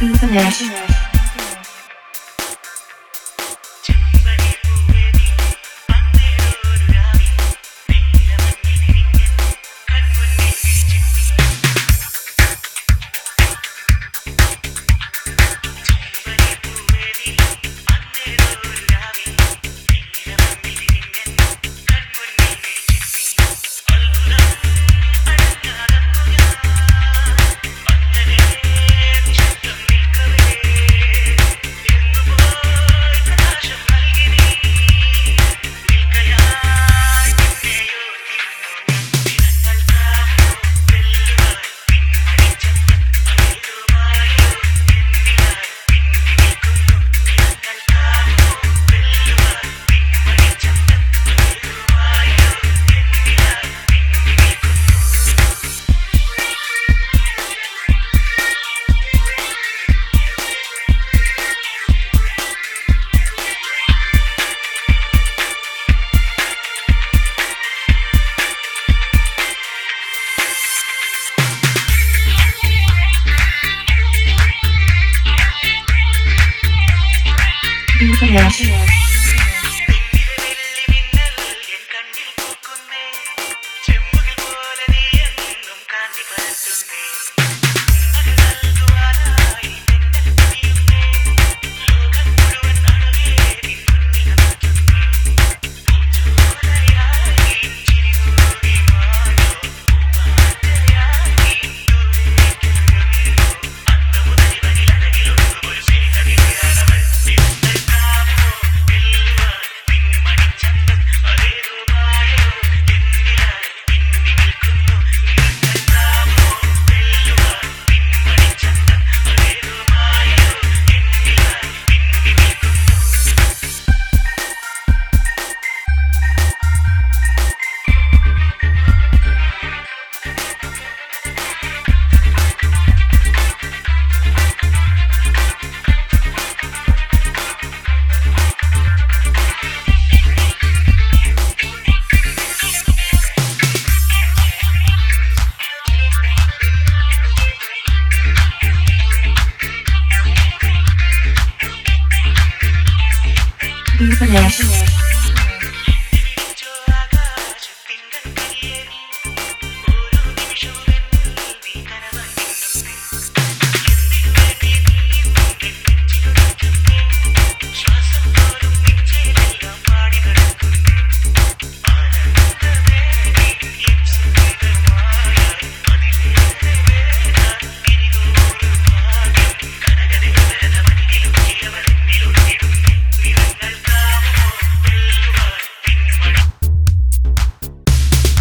International. Boothinash. Boothinash.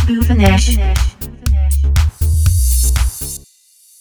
Boothinash.